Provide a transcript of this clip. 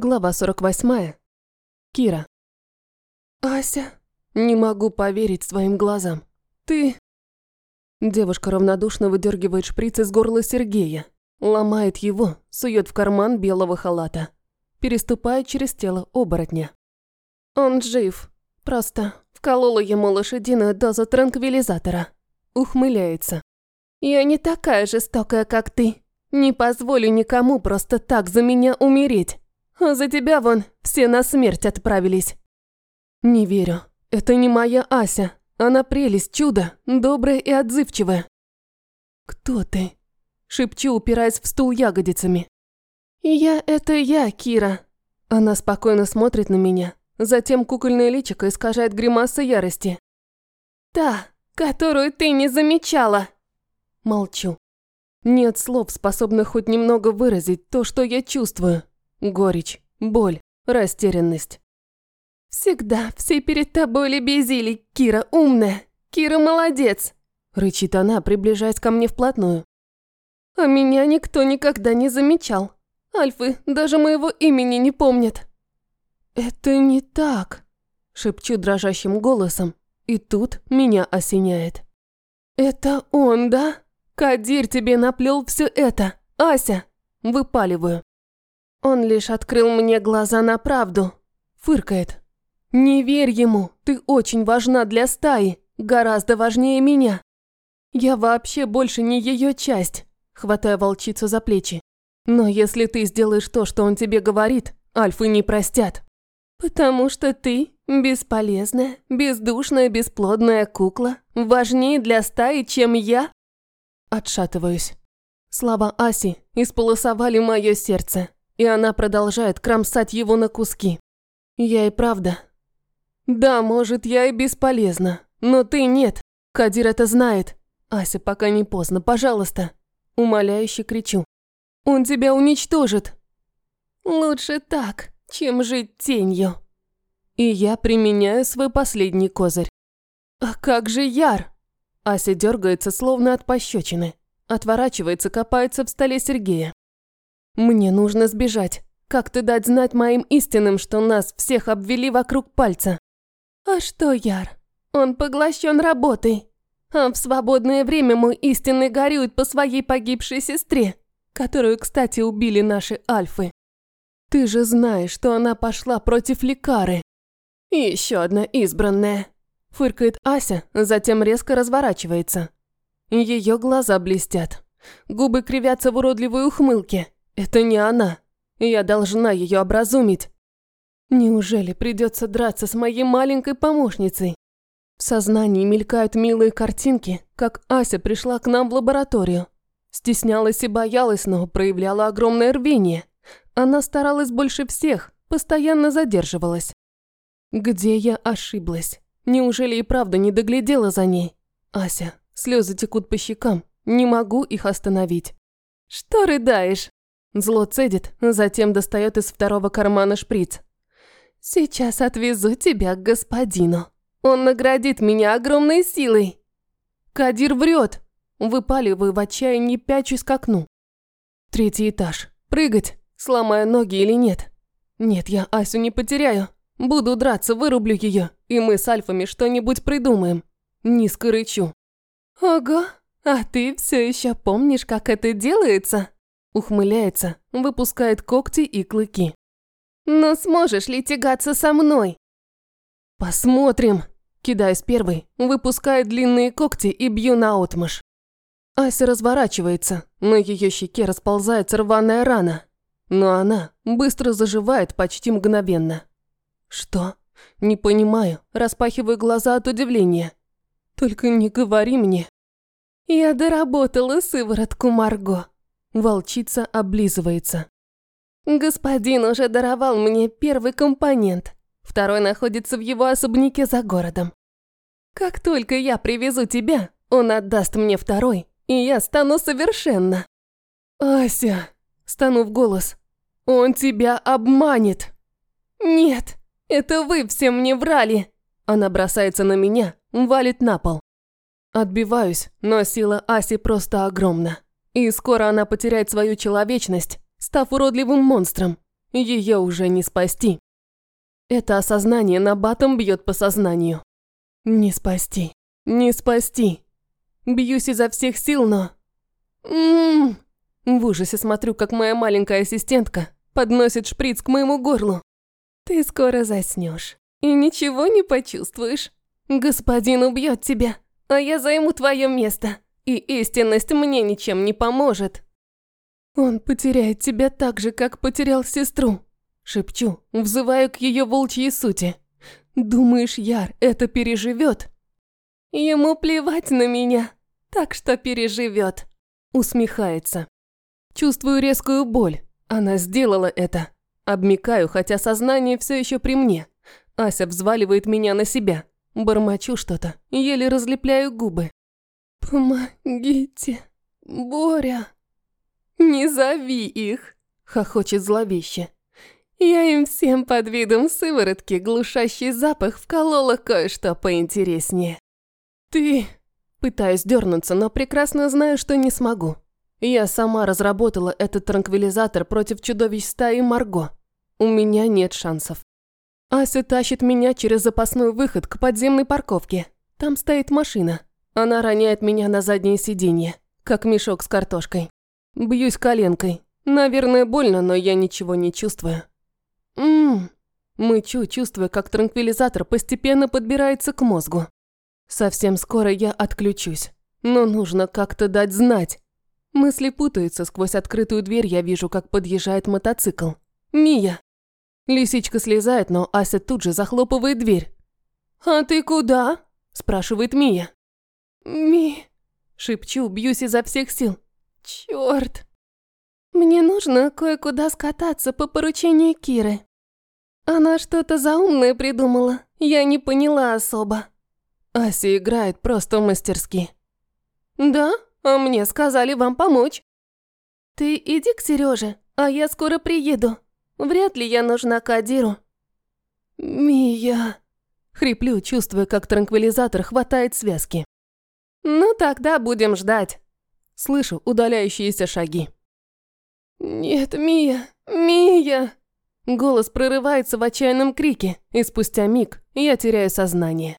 Глава 48. Кира. «Ася, не могу поверить своим глазам. Ты...» Девушка равнодушно выдергивает шприц из горла Сергея, ломает его, сует в карман белого халата, переступает через тело оборотня. «Он жив. Просто вколола ему лошадиную дозу транквилизатора». Ухмыляется. «Я не такая жестокая, как ты. Не позволю никому просто так за меня умереть». За тебя вон все на смерть отправились. Не верю. Это не моя Ася. Она прелесть, чудо, добрая и отзывчивая. Кто ты? Шепчу, упираясь в стул ягодицами. Я – это я, Кира. Она спокойно смотрит на меня. Затем кукольное личико искажает гримаса ярости. Та, которую ты не замечала. Молчу. Нет слов, способных хоть немного выразить то, что я чувствую. Горечь, боль, растерянность. «Всегда все перед тобой лебезили, Кира умная, Кира молодец!» Рычит она, приближаясь ко мне вплотную. «А меня никто никогда не замечал. Альфы даже моего имени не помнят». «Это не так», – шепчу дрожащим голосом, и тут меня осеняет. «Это он, да? Кадир тебе наплел все это, Ася!» Выпаливаю. Он лишь открыл мне глаза на правду. Фыркает. Не верь ему, ты очень важна для стаи, гораздо важнее меня. Я вообще больше не ее часть, хватая волчицу за плечи. Но если ты сделаешь то, что он тебе говорит, альфы не простят. Потому что ты бесполезная, бездушная, бесплодная кукла, важнее для стаи, чем я. Отшатываюсь. Слова Аси исполосовали мое сердце и она продолжает кромсать его на куски. Я и правда. Да, может, я и бесполезна, но ты нет. Кадир это знает. Ася, пока не поздно, пожалуйста. Умоляюще кричу. Он тебя уничтожит. Лучше так, чем жить тенью. И я применяю свой последний козырь. А как же Яр? Ася дергается, словно от пощечины. Отворачивается, копается в столе Сергея. Мне нужно сбежать. Как-то дать знать моим истинным, что нас всех обвели вокруг пальца. А что, Яр? Он поглощен работой. А в свободное время мой истинный горюет по своей погибшей сестре, которую, кстати, убили наши альфы. Ты же знаешь, что она пошла против лекары. Еще одна избранная. Фыркает Ася, затем резко разворачивается. Ее глаза блестят. Губы кривятся в уродливой ухмылке. Это не она. Я должна ее образумить. Неужели придется драться с моей маленькой помощницей? В сознании мелькают милые картинки, как Ася пришла к нам в лабораторию. Стеснялась и боялась, но проявляла огромное рвение. Она старалась больше всех, постоянно задерживалась. Где я ошиблась? Неужели и правда не доглядела за ней? Ася, слезы текут по щекам, не могу их остановить. Что рыдаешь? Зло цедит, затем достает из второго кармана шприц. «Сейчас отвезу тебя к господину. Он наградит меня огромной силой». Кадир врет. Выпаливаю в отчаянии, пячусь к окну. Третий этаж. Прыгать, сломая ноги или нет? Нет, я Асю не потеряю. Буду драться, вырублю ее, и мы с альфами что-нибудь придумаем. Низко рычу. Ого, а ты все еще помнишь, как это делается? Ухмыляется, выпускает когти и клыки. «Но сможешь ли тягаться со мной?» «Посмотрим!» Кидаюсь первый, выпускаю длинные когти и бью наотмашь. Ася разворачивается, на ее щеке расползается рваная рана. Но она быстро заживает почти мгновенно. «Что?» «Не понимаю, распахиваю глаза от удивления. Только не говори мне». «Я доработала сыворотку Марго», Волчица облизывается. Господин уже даровал мне первый компонент. Второй находится в его особняке за городом. Как только я привезу тебя, он отдаст мне второй, и я стану совершенно. Ася, стану в голос. Он тебя обманет. Нет, это вы все мне врали. Она бросается на меня, валит на пол. Отбиваюсь, но сила Аси просто огромна. И скоро она потеряет свою человечность, став уродливым монстром. ее уже не спасти. Это осознание на батом бьет по сознанию. Не спасти, не спасти. Бьюсь изо всех сил, но... М-м-м. В ужасе смотрю, как моя маленькая ассистентка подносит шприц к моему горлу. Ты скоро заснешь и ничего не почувствуешь. Господин убьет тебя, а я займу твое место, и истинность мне ничем не поможет. Он потеряет тебя так же, как потерял сестру. Шепчу, взываю к ее волчьей сути. Думаешь, Яр это переживет? Ему плевать на меня, так что переживет. Усмехается. Чувствую резкую боль. Она сделала это. Обмикаю, хотя сознание все еще при мне. Ася взваливает меня на себя. Бормочу что-то, еле разлепляю губы. «Помогите, Боря!» «Не зови их!» – хохочет зловеще. Я им всем под видом сыворотки глушащий запах вколола кое-что поинтереснее. Ты... Пытаюсь дернуться, но прекрасно знаю, что не смогу. Я сама разработала этот транквилизатор против чудовищ стаи Марго. У меня нет шансов. Ася тащит меня через запасной выход к подземной парковке. Там стоит машина. Она роняет меня на заднее сиденье, как мешок с картошкой. Бьюсь коленкой. Наверное, больно, но я ничего не чувствую. Ммм. Мычу, чувствуя, как транквилизатор постепенно подбирается к мозгу. Совсем скоро я отключусь. Но нужно как-то дать знать. Мысли путаются, сквозь открытую дверь я вижу, как подъезжает мотоцикл. Мия. Лисичка слезает, но Ася тут же захлопывает дверь. «А ты куда?» – спрашивает Мия. «Ми...» – шепчу, бьюсь изо всех сил. «Чёрт!» «Мне нужно кое-куда скататься по поручению Киры. Она что-то заумное придумала, я не поняла особо. Ася играет просто мастерски. Да, а мне сказали вам помочь. Ты иди к Сереже, а я скоро приеду. Вряд ли я нужна Кадиру. Мия. Хриплю, чувствуя, как транквилизатор хватает связки. Ну тогда будем ждать. Слышу удаляющиеся шаги. Нет, Мия, Мия. Голос прорывается в отчаянном крике, и спустя миг я теряю сознание.